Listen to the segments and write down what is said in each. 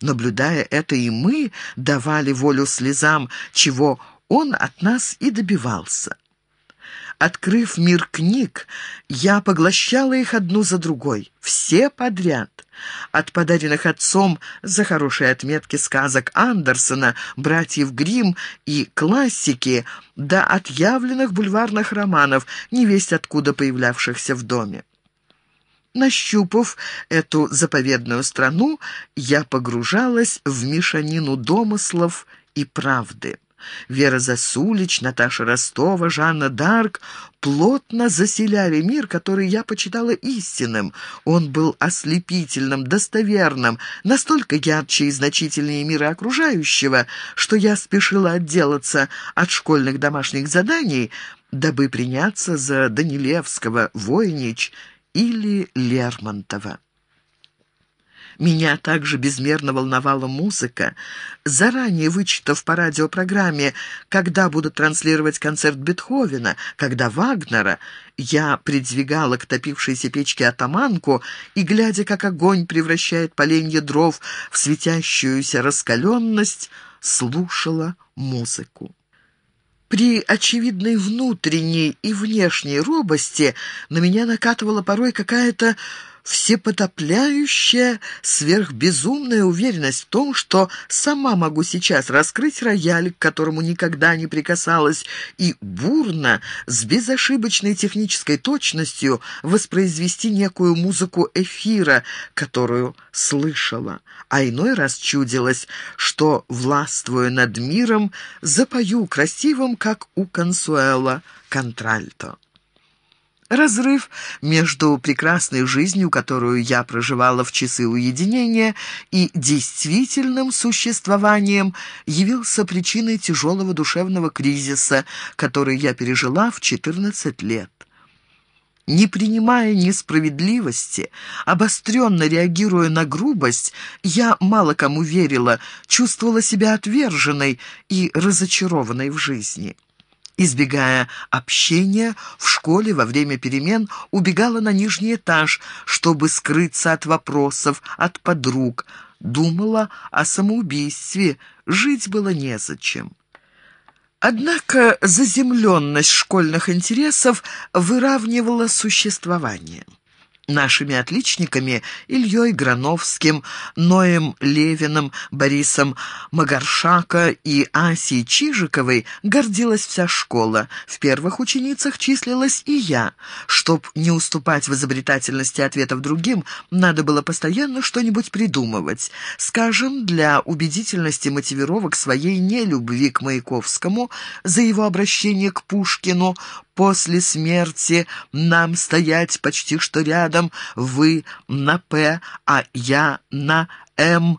Наблюдая это, и мы давали волю слезам, чего он от нас и добивался. Открыв мир книг, я поглощала их одну за другой, все подряд. От подаренных отцом за хорошие отметки сказок Андерсона, братьев Гримм и классики до отъявленных бульварных романов, невесть откуда появлявшихся в доме. Нащупав эту заповедную страну, я погружалась в мешанину домыслов и правды. Вера Засулич, Наташа Ростова, Жанна Дарк плотно заселяли мир, который я почитала истинным. Он был ослепительным, достоверным, настолько ярче и значительнее мира окружающего, что я спешила отделаться от школьных домашних заданий, дабы приняться за Данилевского, Войнич или Лермонтова. Меня также безмерно волновала музыка. Заранее вычитав по радиопрограмме, когда будут транслировать концерт Бетховена, когда Вагнера, я придвигала к топившейся печке атаманку и, глядя, как огонь превращает поленья дров в светящуюся раскаленность, слушала музыку. При очевидной внутренней и внешней робости на меня накатывала порой какая-то всепотопляющая, сверхбезумная уверенность в том, что сама могу сейчас раскрыть рояль, к которому никогда не прикасалась, и бурно, с безошибочной технической точностью воспроизвести некую музыку эфира, которую слышала. А иной раз чудилось, что, властвуя над миром, запою красивым, как у Консуэла, контральто. Разрыв между прекрасной жизнью, которую я проживала в часы уединения, и действительным существованием явился причиной тяжелого душевного кризиса, который я пережила в 14 лет. Не принимая несправедливости, обостренно реагируя на грубость, я мало кому верила, чувствовала себя отверженной и разочарованной в жизни. Избегая общения, в школе во время перемен убегала на нижний этаж, чтобы скрыться от вопросов, от подруг. Думала о самоубийстве, жить было незачем. Однако заземленность школьных интересов выравнивала существование. Нашими отличниками Ильей Грановским, Ноем Левиным, Борисом Магаршака и Асей Чижиковой гордилась вся школа. В первых ученицах числилась и я. Чтоб не уступать в изобретательности ответов другим, надо было постоянно что-нибудь придумывать. Скажем, для убедительности мотивировок своей нелюбви к Маяковскому за его обращение к Пушкину после смерти нам стоять почти что рядом, вы на «П», а я на «М».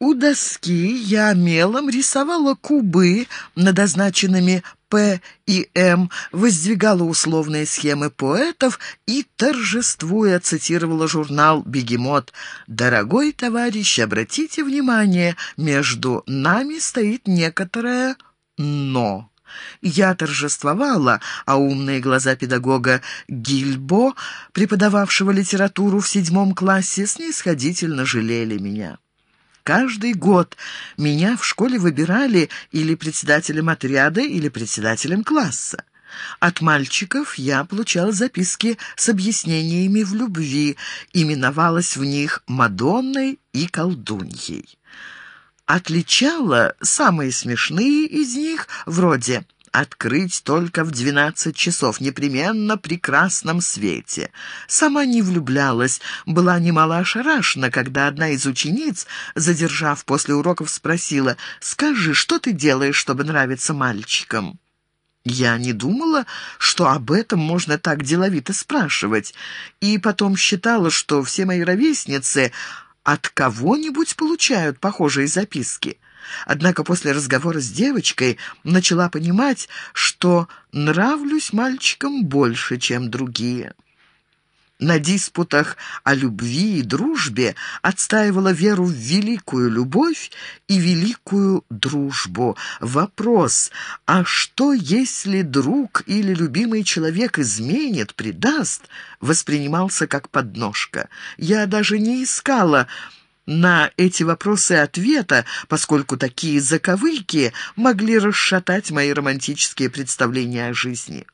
У доски я мелом рисовала кубы над означенными «П» и «М», воздвигала условные схемы поэтов и, торжествуя, цитировала журнал «Бегемот». «Дорогой товарищ, обратите внимание, между нами стоит некоторое «но». Я торжествовала, а умные глаза педагога Гильбо, преподававшего литературу в седьмом классе, снисходительно жалели меня. Каждый год меня в школе выбирали или председателем отряда, или председателем класса. От мальчиков я получала записки с объяснениями в любви, именовалась в них Мадонной и колдуньей отличала самые смешные из них, вроде «открыть только в двенадцать часов, непременно при красном свете». Сама не влюблялась, была немало ошарашена, когда одна из учениц, задержав после уроков, спросила «Скажи, что ты делаешь, чтобы нравиться мальчикам?» Я не думала, что об этом можно так деловито спрашивать, и потом считала, что все мои ровесницы от кого-нибудь получают похожие записки. Однако после разговора с девочкой начала понимать, что нравлюсь мальчикам больше, чем другие на диспутах о любви и дружбе отстаивала веру в великую любовь и великую дружбу. Вопрос «А что, если друг или любимый человек изменит, предаст?» воспринимался как подножка. Я даже не искала на эти вопросы ответа, поскольку такие заковыки могли расшатать мои романтические представления о жизни.